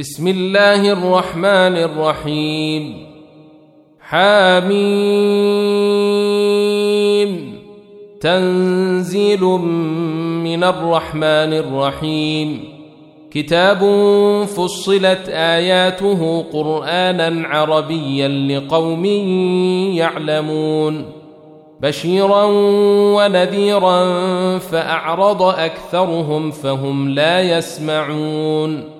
بسم الله الرحمن الرحيم. حاميم. تنزيل من الرحمن الرحيم. كتاب فصلت آياته قرآنا عربيا لقوم يعلمون. بشيرا ونذيرا فأعرض أكثرهم فهم لا يسمعون.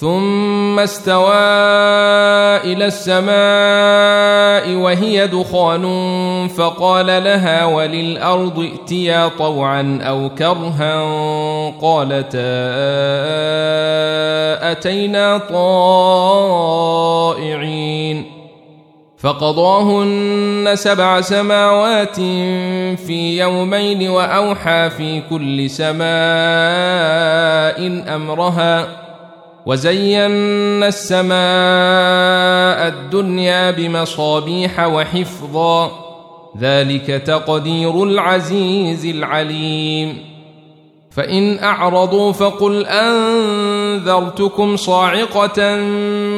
ثم استوى إلى السماء وهي دخان فقال لها وللأرض ائتيا طوعا أو كرها قالتا أتينا طائعين فقضاهن سبع سماوات في يومين وأوحى في كل سماء أمرها وزينا السماء الدنيا بمصابيح وحفظا. ذلك تقدير العزيز العليم. فإن أعرضوا فقل أنذرتكم صاعقة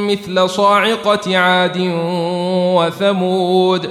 مثل صاعقة عاد وثمود.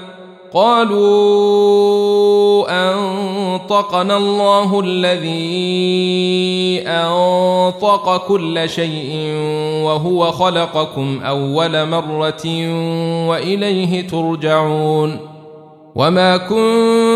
قالوا أنطقنا الله الذي أنطق كل شيء وهو خلقكم أول مرة وإليه ترجعون وما كنتم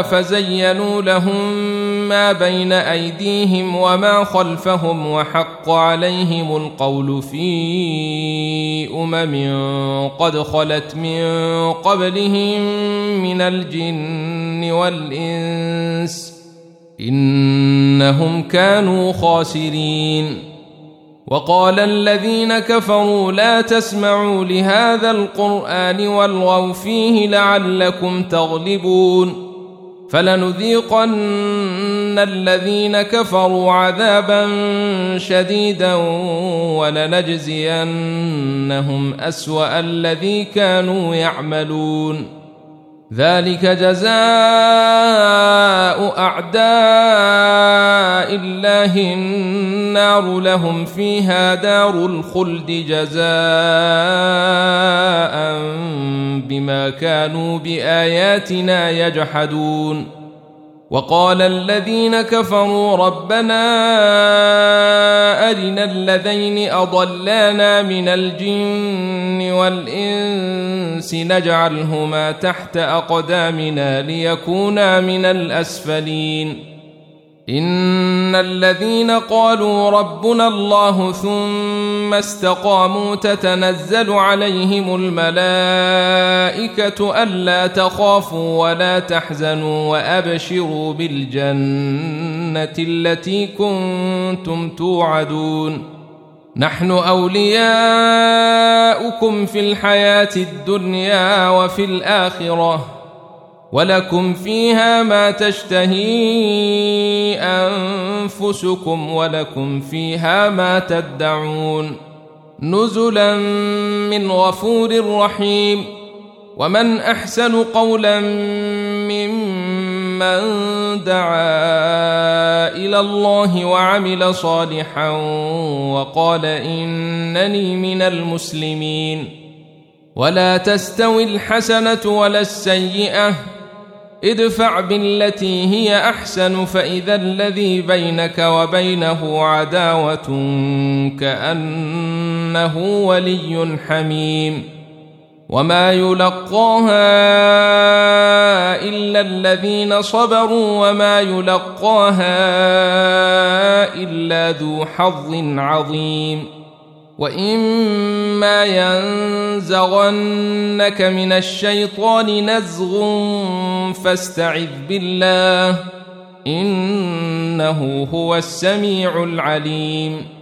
فزينوا لهم ما بين أيديهم وما خلفهم وحق عليهم القول في أمم قد خلت من قبلهم من الجن والإنس إنهم كانوا خاسرين. وقال الذين كفروا لا تسمعوا لهذا القرآن والغوا فيه لعلكم تغلبون. فلنذيقن الذين كفروا عذابا شديدا ولنجزينهم أسوأ الذي كانوا يعملون. ذلك جزاء أعداء الله النار لهم فيها دار الخلد جزاء بما كانوا بآياتنا يجحدون. وقال الذين كفروا ربنا ارنا الذين أضلانا من الجن والإنس نجعلهما تحت أقدامنا ليكونا من الأسفلين. إن الذين قالوا ربنا الله ثم استقاموا تتنزل عليهم الملائكة ألا تخافوا ولا تحزنوا وأبشروا بالجنة. التي كنتم توعدون. نحن أولياؤكم في الحياة الدنيا وفي الآخرة. ولكم فيها ما تشتهي أنفسكم ولكم فيها ما تدعون. نزلا من غفور رحيم. ومن أحسن قولا ممن دعا إلى الله وعمل صالحا وقال إنني من المسلمين. ولا تستوي الحسنة ولا السيئة. ادفع بالتي هي أحسن فإذا الذي بينك وبينه عداوة كأنه ولي حميم. وما يلقاها الا الذين صبروا وما يلقاها الا ذو حظ عظيم واما ينزغنك من الشيطان نزغ فاستعذ بالله انه هو السميع العليم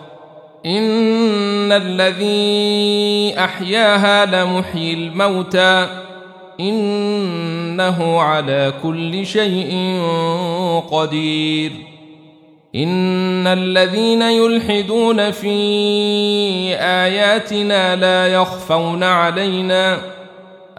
ان الذي احياها لمحيي الموتى انه على كل شيء قدير ان الذين يلحدون في اياتنا لا يخفون علينا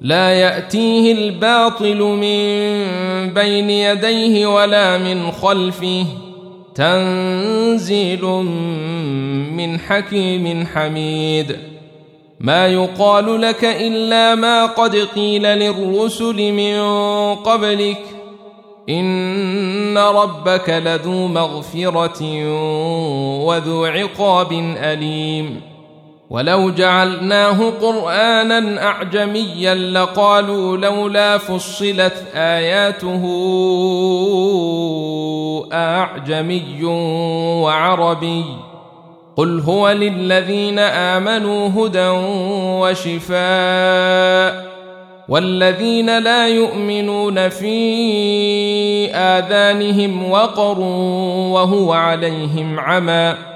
لا يأتيه الباطل من بين يديه ولا من خلفه. تنزيل من حكيم حميد. ما يقال لك إلا ما قد قيل للرسل من قبلك. إن ربك لذو مغفرة وذو عقاب أليم. ولو جعلناه قرآنا أعجميا لقالوا لولا فصلت آياته أعجمي وعربي قل هو للذين آمنوا هدى وشفاء والذين لا يؤمنون في آذانهم وقر وهو عليهم عمى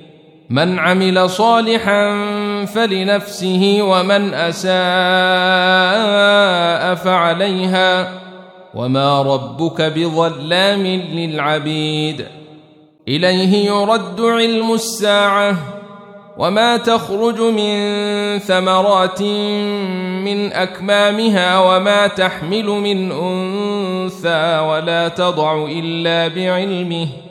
من عمل صالحا فلنفسه ومن أساء فعليها وما ربك بظلام للعبيد. إليه يرد علم الساعة وما تخرج من ثمرات من أكمامها وما تحمل من أنثى ولا تضع إلا بعلمه.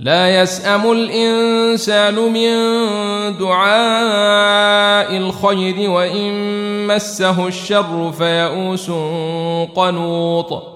لا يسأم الإنسان من دعاء الخير وإن مسه الشر فيئوس قنوط.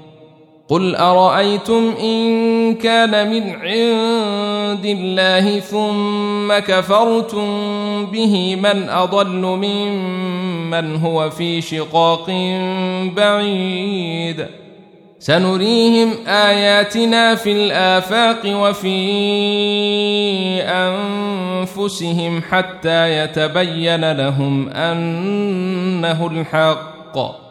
قل ارايتم ان كان من عند الله ثم كفرتم به من اضل ممن هو في شقاق بعيد سنريهم اياتنا في الافاق وفي انفسهم حتى يتبين لهم انه الحق